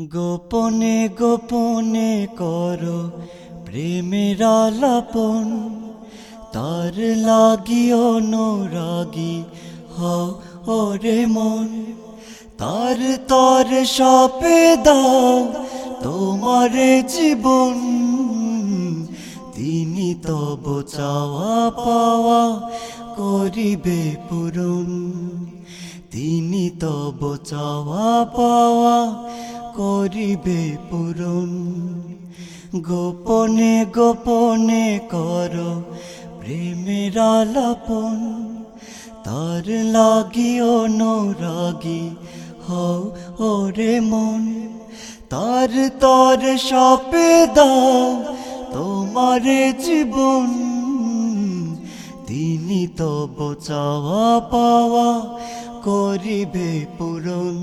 গোপনে গোপনে করো প্রেমের আলাপন। তার লাগি অনুরাগী হও ওরে মন। তার তর সপে দাও তোমার জীবন। তিনি তব চাওয়া পাওয়া করিবে পূরণ। তিনি তব চাওয়া পাওয়া করিবে পূরণ। গোপনে গোপনে কর প্রেমের আলাপন। তার লাগি অনুরাগী হও ওরে মন। তার তর সপে দাও তোমার জীবন। তিনি তব চাওয়া পাওয়া করিবে পূরণ।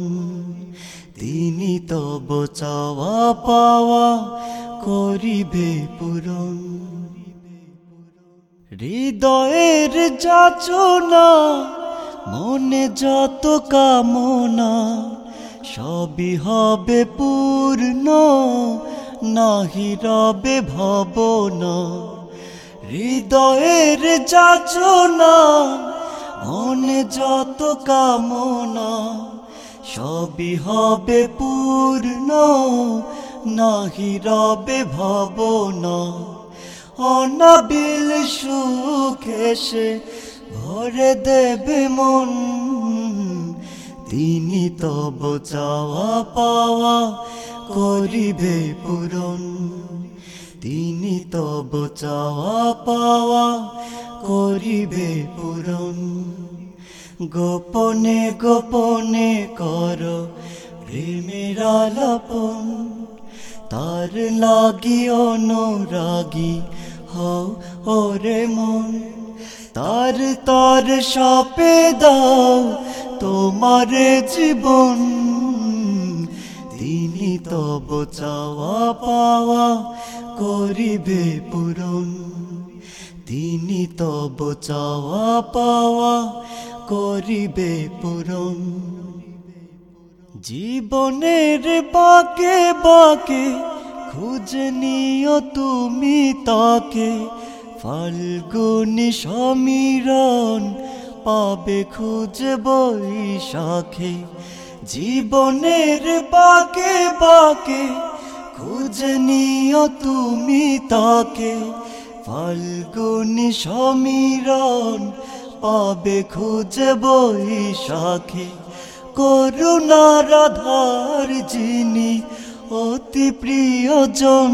তিনি তব চাওয়া পাওয়া করিবে পূরণ। হৃদয়ের যাচনা, মনে যত কামনা, সবই হবে পূর্ণ, নাহি রবে ভবনা। হৃদয়ের যাচনা যত কামনা, সবই হবে পূর্ণ। নাহি রবে ভবনা। অনাবিল সুখ এসে ভরে দেবে মন। তিনি তব চাওয়া পাওয়া করিবে পূরণ। তিনি তব চাওয়া পাওয়া করিবে পূরণ। গোপনে গোপনে কর প্রেমের আলাপন। তার লাগি অনুরাগী হও ওরে মন। তার তার সাপে দাও তোমার জীবন। তিনি তব চাওয়া পাওয়া করিবে পূরণ। তিনি তব চাওয়া পাওয়া করিবে পূরণ। জীবনের বাকে বাকে খুঁজে নিও তুমি তাকে। ফাল্গুনি সমীরণ পাবে খুঁজে বৈশাখে। জীবনের বাকে বাকে খুঁজে নিও তুমি তাকে। ফাল্গুনি সমীরণ পাবে খুঁজে বৈশাখে করুণা রাধার যিনি অতি প্রিয়জন,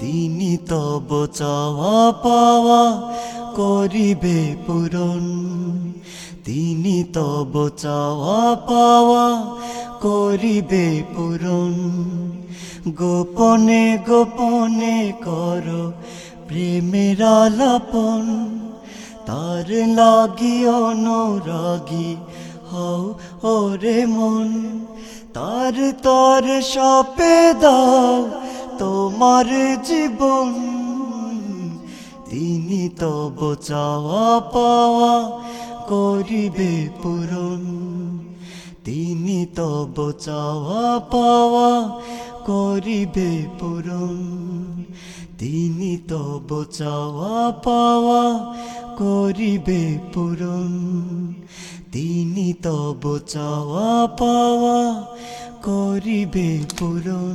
তিনি তব চাওয়া পাওয়া করিবে পূরণ। তিনি তব চাওয়া পাওয়া করিবে পূরণ। গোপনে গোপনে কর প্রেমের আলাপন। তার লাগি অনুরাগী হও ওরে মন। তার তর সপে দাও তোমার জীবন। তিনি তব চাওয়া পাওয়া করিবে পূরণ। তিনি তব চাওয়া পাওয়া করিবে পূরণ। তিনি তব চাওয়া পাওয়া করিবে পূরণ। তিনি তব চাওয়া পাওয়া করিবে পূরণ।